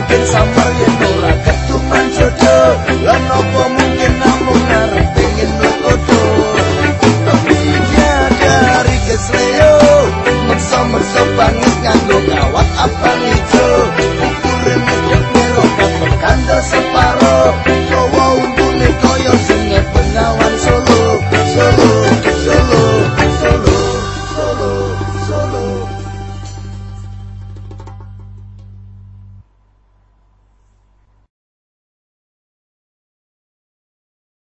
mungkin sabar yen ora ketuman jodoh. Lan apa mungkin namung arep pengin nutodo tapi dia dari kesleo maksa maksa banget nganggo kawat apa nih jo ukuran mungkin merokat kandas separuh